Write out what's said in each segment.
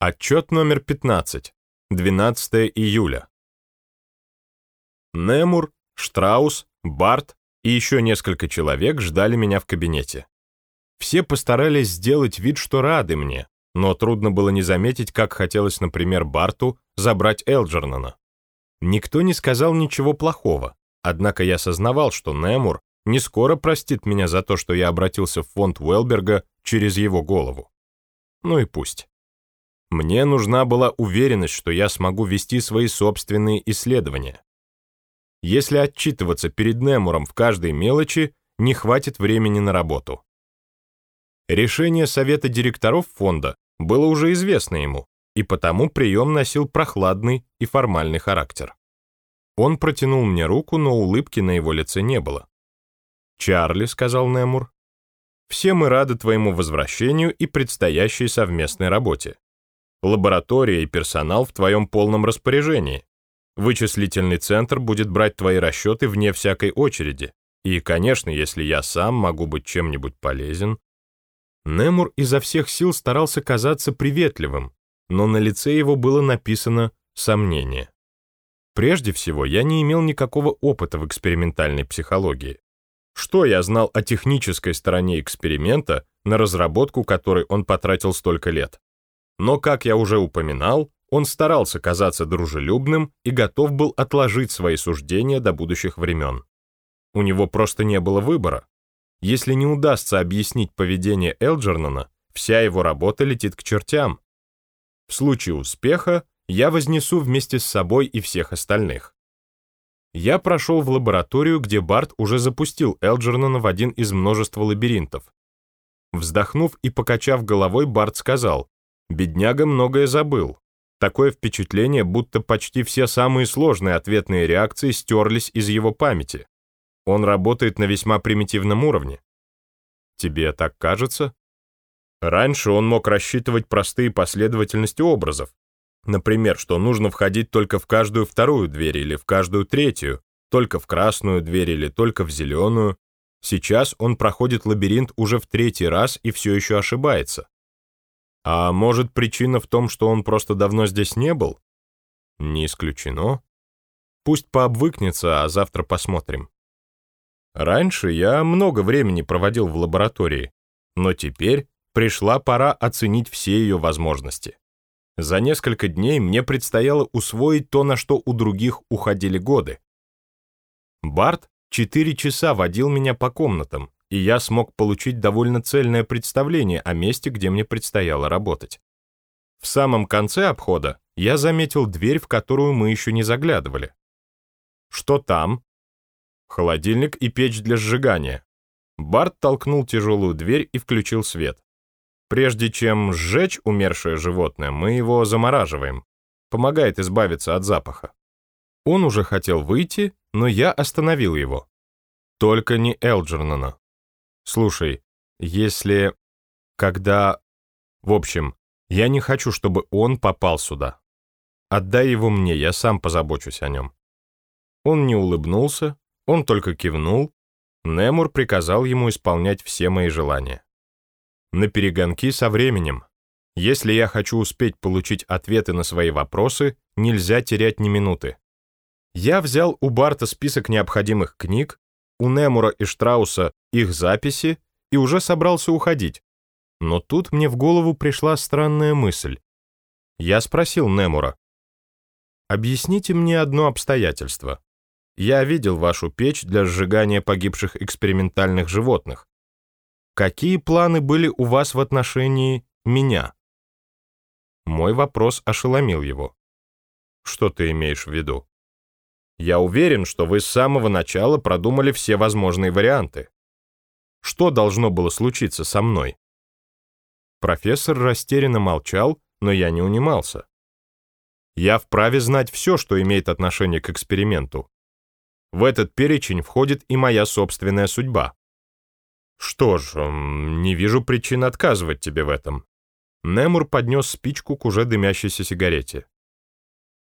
Отчет номер 15. 12 июля. Немур, Штраус, Барт и еще несколько человек ждали меня в кабинете. Все постарались сделать вид, что рады мне, но трудно было не заметить, как хотелось, например, Барту забрать Элджернона. Никто не сказал ничего плохого, однако я сознавал, что Немур не скоро простит меня за то, что я обратился в фонд Уэлберга через его голову. Ну и пусть. Мне нужна была уверенность, что я смогу вести свои собственные исследования. Если отчитываться перед Немуром в каждой мелочи, не хватит времени на работу. Решение совета директоров фонда было уже известно ему, и потому прием носил прохладный и формальный характер. Он протянул мне руку, но улыбки на его лице не было. «Чарли», — сказал Немур, — «все мы рады твоему возвращению и предстоящей совместной работе. Лаборатория и персонал в твоем полном распоряжении. Вычислительный центр будет брать твои расчеты вне всякой очереди. И, конечно, если я сам могу быть чем-нибудь полезен. Немур изо всех сил старался казаться приветливым, но на лице его было написано «сомнение». Прежде всего, я не имел никакого опыта в экспериментальной психологии. Что я знал о технической стороне эксперимента, на разработку которой он потратил столько лет? Но, как я уже упоминал, он старался казаться дружелюбным и готов был отложить свои суждения до будущих времен. У него просто не было выбора. Если не удастся объяснить поведение Элджернона, вся его работа летит к чертям. В случае успеха я вознесу вместе с собой и всех остальных. Я прошел в лабораторию, где Барт уже запустил Элджернона в один из множества лабиринтов. Вздохнув и покачав головой, Барт сказал, Бедняга многое забыл. Такое впечатление, будто почти все самые сложные ответные реакции стерлись из его памяти. Он работает на весьма примитивном уровне. Тебе так кажется? Раньше он мог рассчитывать простые последовательности образов. Например, что нужно входить только в каждую вторую дверь или в каждую третью, только в красную дверь или только в зеленую. Сейчас он проходит лабиринт уже в третий раз и все еще ошибается. А может, причина в том, что он просто давно здесь не был? Не исключено. Пусть пообвыкнется, а завтра посмотрим. Раньше я много времени проводил в лаборатории, но теперь пришла пора оценить все ее возможности. За несколько дней мне предстояло усвоить то, на что у других уходили годы. Барт четыре часа водил меня по комнатам, и я смог получить довольно цельное представление о месте, где мне предстояло работать. В самом конце обхода я заметил дверь, в которую мы еще не заглядывали. Что там? Холодильник и печь для сжигания. Барт толкнул тяжелую дверь и включил свет. Прежде чем сжечь умершее животное, мы его замораживаем. Помогает избавиться от запаха. Он уже хотел выйти, но я остановил его. Только не Элджернона. Слушай, если... Когда... В общем, я не хочу, чтобы он попал сюда. Отдай его мне, я сам позабочусь о нем». Он не улыбнулся, он только кивнул. Немур приказал ему исполнять все мои желания. На перегонки со временем. Если я хочу успеть получить ответы на свои вопросы, нельзя терять ни минуты. Я взял у Барта список необходимых книг, у Немура и Штрауса их записи и уже собрался уходить. Но тут мне в голову пришла странная мысль. Я спросил Немура. «Объясните мне одно обстоятельство. Я видел вашу печь для сжигания погибших экспериментальных животных. Какие планы были у вас в отношении меня?» Мой вопрос ошеломил его. «Что ты имеешь в виду?» Я уверен, что вы с самого начала продумали все возможные варианты. Что должно было случиться со мной? Профессор растерянно молчал, но я не унимался. Я вправе знать все, что имеет отношение к эксперименту. В этот перечень входит и моя собственная судьба. Что ж, не вижу причин отказывать тебе в этом. Немур поднес спичку к уже дымящейся сигарете.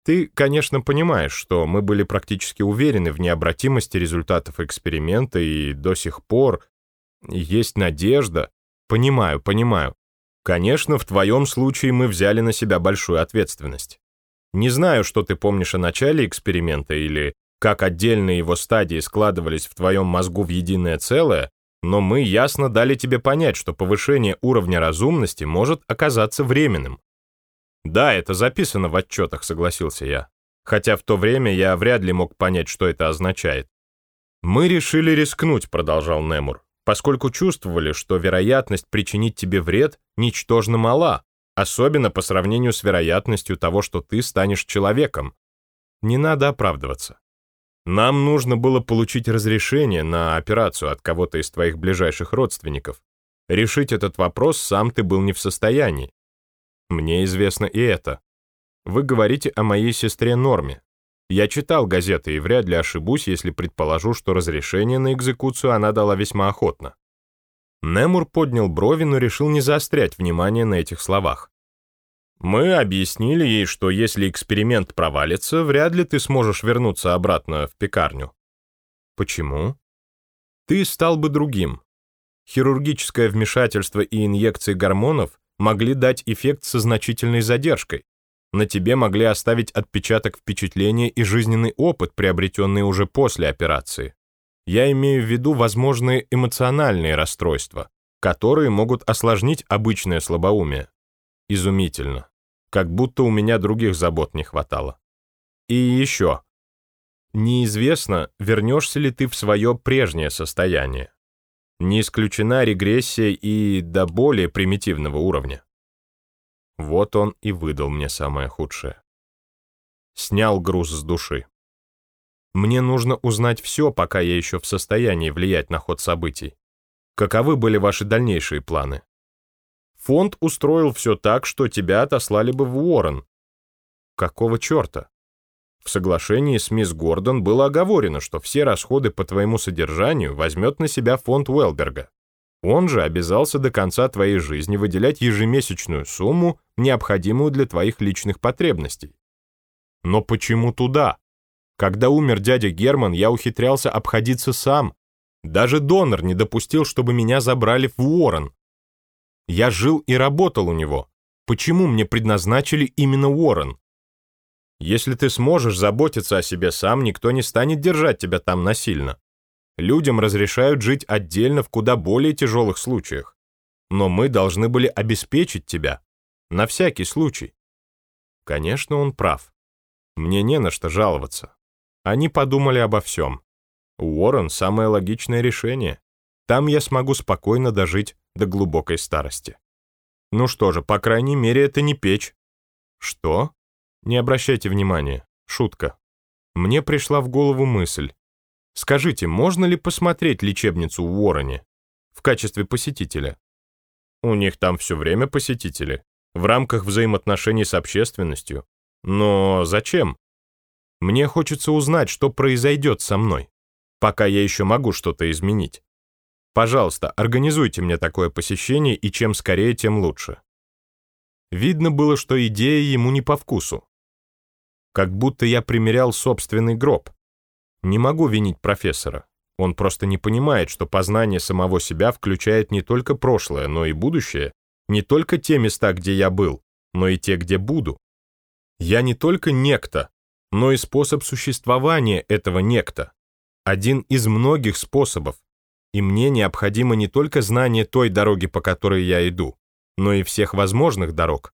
Ты, конечно, понимаешь, что мы были практически уверены в необратимости результатов эксперимента, и до сих пор есть надежда. Понимаю, понимаю. Конечно, в твоем случае мы взяли на себя большую ответственность. Не знаю, что ты помнишь о начале эксперимента или как отдельные его стадии складывались в твоем мозгу в единое целое, но мы ясно дали тебе понять, что повышение уровня разумности может оказаться временным. Да, это записано в отчетах, согласился я. Хотя в то время я вряд ли мог понять, что это означает. Мы решили рискнуть, продолжал Немур, поскольку чувствовали, что вероятность причинить тебе вред ничтожно мала, особенно по сравнению с вероятностью того, что ты станешь человеком. Не надо оправдываться. Нам нужно было получить разрешение на операцию от кого-то из твоих ближайших родственников. Решить этот вопрос сам ты был не в состоянии. Мне известно и это. Вы говорите о моей сестре Норме. Я читал газеты и вряд ли ошибусь, если предположу, что разрешение на экзекуцию она дала весьма охотно. Немур поднял брови, но решил не заострять внимание на этих словах. Мы объяснили ей, что если эксперимент провалится, вряд ли ты сможешь вернуться обратно в пекарню. Почему? Ты стал бы другим. Хирургическое вмешательство и инъекции гормонов могли дать эффект со значительной задержкой. На тебе могли оставить отпечаток впечатления и жизненный опыт, приобретенный уже после операции. Я имею в виду возможные эмоциональные расстройства, которые могут осложнить обычное слабоумие. Изумительно. Как будто у меня других забот не хватало. И еще. Неизвестно, вернешься ли ты в свое прежнее состояние. Не исключена регрессия и до более примитивного уровня. Вот он и выдал мне самое худшее. Снял груз с души. Мне нужно узнать все, пока я еще в состоянии влиять на ход событий. Каковы были ваши дальнейшие планы? Фонд устроил все так, что тебя отослали бы в Уоррен. Какого черта? В соглашении с мисс Гордон было оговорено, что все расходы по твоему содержанию возьмет на себя фонд Уэлберга. Он же обязался до конца твоей жизни выделять ежемесячную сумму, необходимую для твоих личных потребностей. Но почему туда? Когда умер дядя Герман, я ухитрялся обходиться сам. Даже донор не допустил, чтобы меня забрали в Уоррен. Я жил и работал у него. Почему мне предназначили именно Уоррен? Если ты сможешь заботиться о себе сам, никто не станет держать тебя там насильно. Людям разрешают жить отдельно в куда более тяжелых случаях. Но мы должны были обеспечить тебя. На всякий случай. Конечно, он прав. Мне не на что жаловаться. Они подумали обо всем. Уоррен — самое логичное решение. Там я смогу спокойно дожить до глубокой старости. Ну что же, по крайней мере, это не печь. Что? Не обращайте внимания. Шутка. Мне пришла в голову мысль. Скажите, можно ли посмотреть лечебницу в Уоррене в качестве посетителя? У них там все время посетители, в рамках взаимоотношений с общественностью. Но зачем? Мне хочется узнать, что произойдет со мной, пока я еще могу что-то изменить. Пожалуйста, организуйте мне такое посещение, и чем скорее, тем лучше. Видно было, что идея ему не по вкусу. Как будто я примерял собственный гроб. Не могу винить профессора. Он просто не понимает, что познание самого себя включает не только прошлое, но и будущее, не только те места, где я был, но и те, где буду. Я не только некто, но и способ существования этого некто. Один из многих способов, и мне необходимо не только знание той дороги, по которой я иду, но и всех возможных дорог.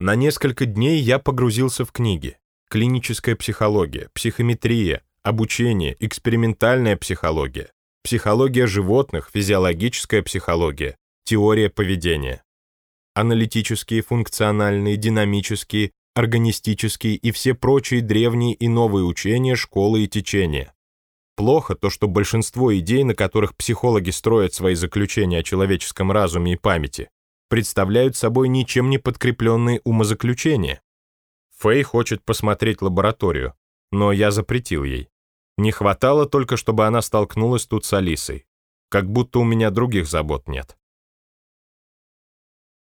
На несколько дней я погрузился в книги. Клиническая психология, психометрия, обучение, экспериментальная психология, психология животных, физиологическая психология, теория поведения. Аналитические, функциональные, динамические, органистические и все прочие древние и новые учения, школы и течения. Плохо то, что большинство идей, на которых психологи строят свои заключения о человеческом разуме и памяти, представляют собой ничем не подкрепленные умозаключения. Фэй хочет посмотреть лабораторию, но я запретил ей. Не хватало только, чтобы она столкнулась тут с Алисой. Как будто у меня других забот нет.